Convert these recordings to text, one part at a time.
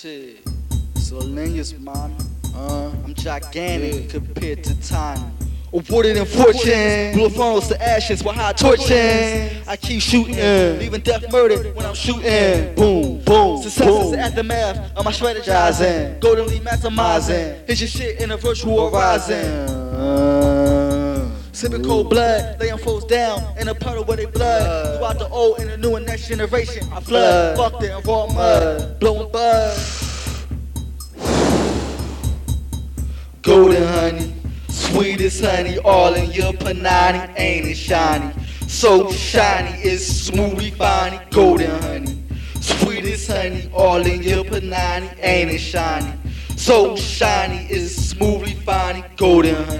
Shit. Solenius, man. Uh, I'm gigantic yeah. compared to Tiny. Awarded in fortune, blue funnels to ashes while high torching. I keep shooting, leaving death murdered when I'm shooting. Boom, boom. Success boom. is the aftermath of my strategizing. Goldenly maximizing. Hit your shit in a virtual horizon. Uh, Sipping cold blood, laying foes down in a puddle where they blood. Throughout the old and the new and next generation, I flood. Fucked it in raw mud, blowing buzz. Golden honey. Sweetest honey, all in your panani, ain't it shiny? So shiny, it's smoothly fine, golden honey. Sweetest honey, all in your panani, ain't it shiny? So shiny, it's smoothly fine, golden honey.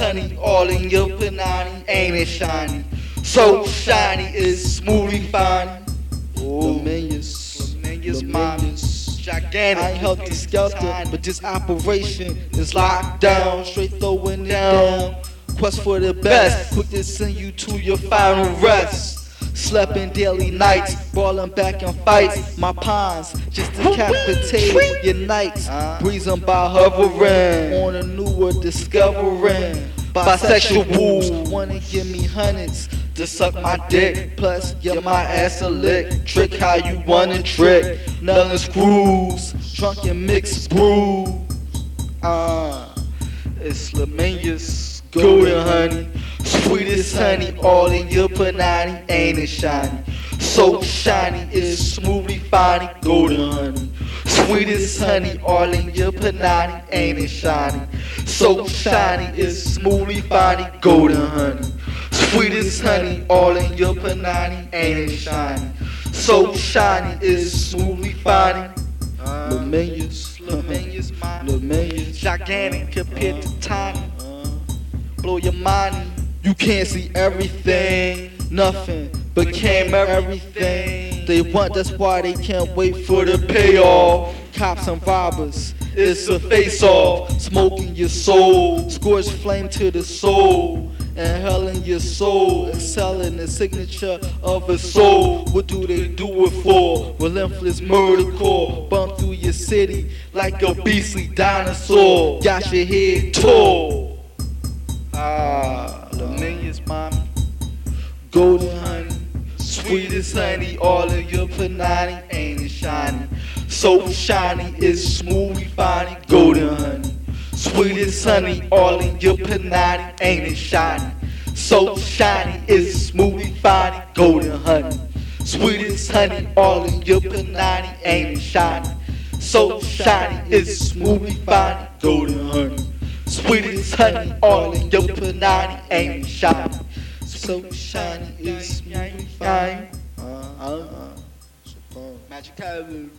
Honey, all in your panani, ain't it shiny? So shiny, it's smoothly fine. Oh, Laminius, Laminius, Laminius gigantic. I ain't helter skelter, but this operation is locked down, straight throwing it down. Quest for the best, quick to send you to your final rest. Slept in daily nights, brawling back in fights. My pawns just decapitate your nights. Breezing by hovering on a newer discovering. Bisexual, wanna give me hundreds to suck my dick. Plus, get my ass a lick. Trick how you wanna trick. Nothing screws, drunken mix brew. Uh, it's Laminius, golden honey. Sweetest honey, all in your panani, ain't it shiny? So shiny, it's smoothly fine, golden honey. Sweet Sweetest honey, all in your panani, ain't it shiny? So shiny, it's smoothly fine, golden honey. Sweet Sweetest honey, all in your panani, ain't it shiny? So shiny, it's smoothly fine. Uh, Laminius, Laminius, Laminius, gigantic compared to tiny. Blow your mind, you can't see everything, nothing became everything. They want, that's why they can't wait for the payoff. Cops and robbers, it's a face off. Smoking your soul, scorched flame to the soul and hell in your soul, excelling the signature of a soul. What do they do it for? Relentless murder core, bump through your city like a beastly dinosaur. Got your head tall. Ah, Laminius, mommy. Golden honey, sweetest honey, all of your panani ain't it shiny. So shiny, it's smooth, fine, golden honey. Sweetest honey, all in your panani, ain't it shiny? So shiny, it's smoothly fine, golden honey. Sweetest honey, all in your panani, ain't it shiny? So shiny, it's smoothly fine, golden honey. Sweetest honey, all in your panani, ain't shiny? So shiny, it's smoothly fine. Uh, uh, uh. Magic Cavern.